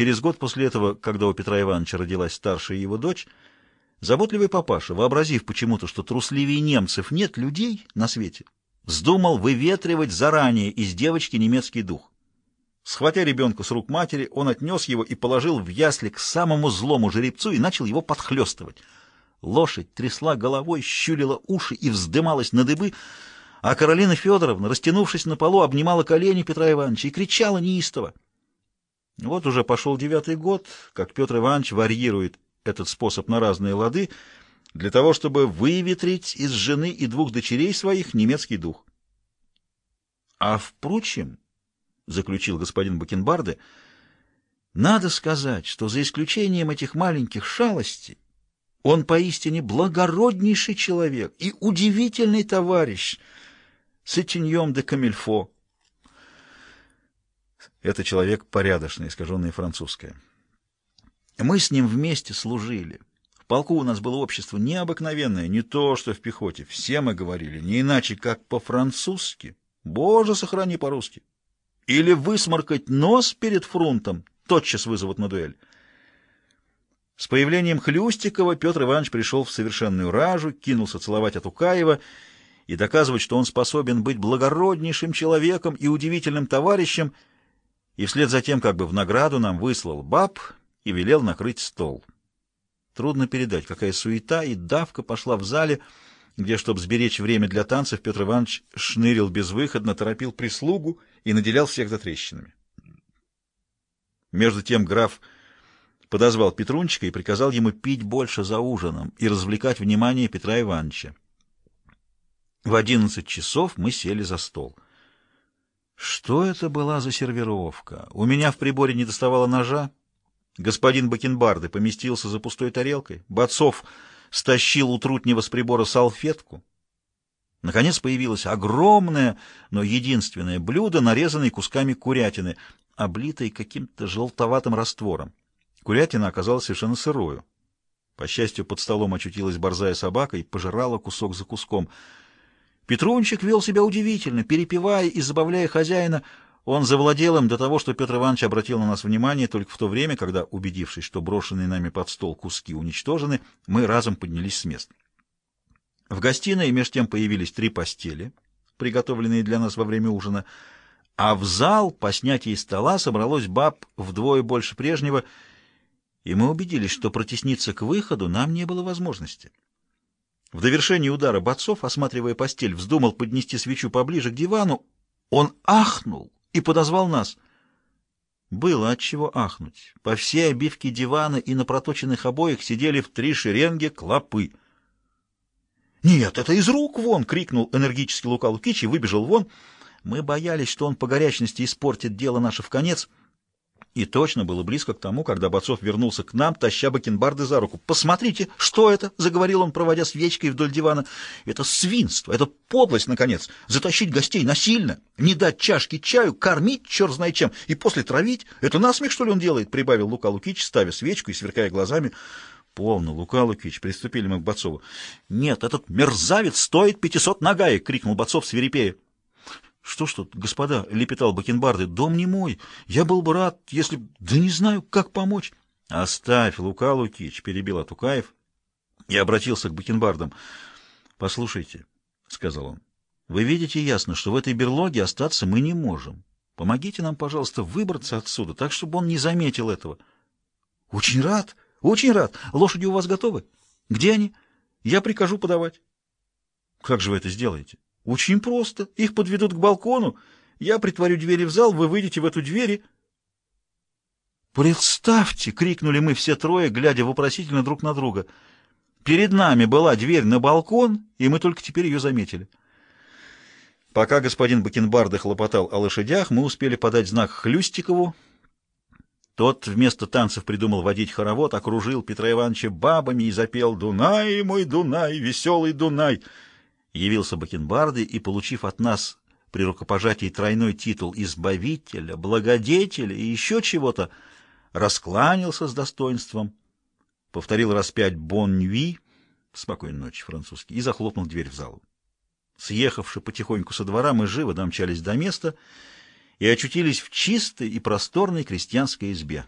Через год после этого, когда у Петра Ивановича родилась старшая его дочь, заботливый папаша, вообразив почему-то, что трусливее немцев нет людей на свете, вздумал выветривать заранее из девочки немецкий дух. Схватя ребенка с рук матери, он отнес его и положил в ясли к самому злому жеребцу и начал его подхлестывать. Лошадь трясла головой, щурила уши и вздымалась на дыбы, а Каролина Федоровна, растянувшись на полу, обнимала колени Петра Ивановича и кричала неистово. Вот уже пошел девятый год, как Петр Иванович варьирует этот способ на разные лады для того, чтобы выветрить из жены и двух дочерей своих немецкий дух. А впрочем, — заключил господин Бакенбарды, — надо сказать, что за исключением этих маленьких шалостей он поистине благороднейший человек и удивительный товарищ с Этиньем де Камильфо. Это человек порядочный, искаженное французское. Мы с ним вместе служили. В полку у нас было общество необыкновенное, не то что в пехоте. Все мы говорили, не иначе, как по-французски. Боже, сохрани по-русски. Или высморкать нос перед фронтом, тотчас вызовут на дуэль. С появлением Хлюстикова Петр Иванович пришел в совершенную ражу, кинулся целовать Атукаева и доказывать, что он способен быть благороднейшим человеком и удивительным товарищем, и вслед за тем как бы в награду нам выслал баб и велел накрыть стол. Трудно передать, какая суета и давка пошла в зале, где, чтобы сберечь время для танцев, Петр Иванович шнырил безвыходно, торопил прислугу и наделял всех затрещинами. Между тем граф подозвал Петрунчика и приказал ему пить больше за ужином и развлекать внимание Петра Ивановича. В одиннадцать часов мы сели за стол. Что это была за сервировка? У меня в приборе не доставало ножа. Господин Бакенбарды поместился за пустой тарелкой. Бацов стащил у трутнего с прибора салфетку. Наконец появилось огромное, но единственное блюдо, нарезанное кусками курятины, облитой каким-то желтоватым раствором. Курятина оказалась совершенно сырою. По счастью, под столом очутилась борзая собака и пожирала кусок за куском. Петрунчик вел себя удивительно, перепевая и забавляя хозяина. Он завладел им до того, что Петр Иванович обратил на нас внимание только в то время, когда, убедившись, что брошенные нами под стол куски уничтожены, мы разом поднялись с места. В гостиной меж тем появились три постели, приготовленные для нас во время ужина, а в зал по снятии стола собралось баб вдвое больше прежнего — и мы убедились, что протесниться к выходу нам не было возможности. В довершении удара Бацов, осматривая постель, вздумал поднести свечу поближе к дивану. Он ахнул и подозвал нас. Было от чего ахнуть. По всей обивке дивана и на проточенных обоях сидели в три шеренги клопы. «Нет, это из рук вон!» — крикнул энергически Лука Лукич и выбежал вон. Мы боялись, что он по горячности испортит дело наше в конец — и точно было близко к тому, когда Бацов вернулся к нам, таща бакенбарды за руку. «Посмотрите, что это?» — заговорил он, проводя свечкой вдоль дивана. «Это свинство, это подлость, наконец! Затащить гостей насильно, не дать чашки чаю, кормить черт знает чем, и после травить. Это насмех, что ли, он делает?» — прибавил Лука Лукич, ставя свечку и сверкая глазами. «Полно, Лука Лукич!» — приступили мы к Бацову. «Нет, этот мерзавец стоит пятисот нагаек!» — крикнул Бацов свирепея. «Что ж тут, господа?» — лепетал Бакенбарды. «Дом не мой. Я был бы рад, если... Да не знаю, как помочь». «Оставь, Лука Лукич», — перебил Атукаев и обратился к Бакенбардам. «Послушайте», — сказал он, — «вы видите ясно, что в этой берлоге остаться мы не можем. Помогите нам, пожалуйста, выбраться отсюда, так, чтобы он не заметил этого». «Очень рад, очень рад. Лошади у вас готовы? Где они? Я прикажу подавать». «Как же вы это сделаете?» Очень просто. Их подведут к балкону. Я притворю двери в зал, вы выйдете в эту дверь «Представьте!» — крикнули мы все трое, глядя вопросительно друг на друга. Перед нами была дверь на балкон, и мы только теперь ее заметили. Пока господин Бакенбарды хлопотал о лошадях, мы успели подать знак Хлюстикову. Тот вместо танцев придумал водить хоровод, окружил Петра Ивановича бабами и запел «Дунай, мой Дунай, веселый Дунай!» Явился Бакенбарды и, получив от нас при рукопожатии тройной титул избавителя, благодетеля и еще чего-то, раскланялся с достоинством, повторил раз пять «бон нюи» «Спокойной ночи» французский и захлопнул дверь в залу. Съехавши потихоньку со двора, мы живо домчались до места и очутились в чистой и просторной крестьянской избе.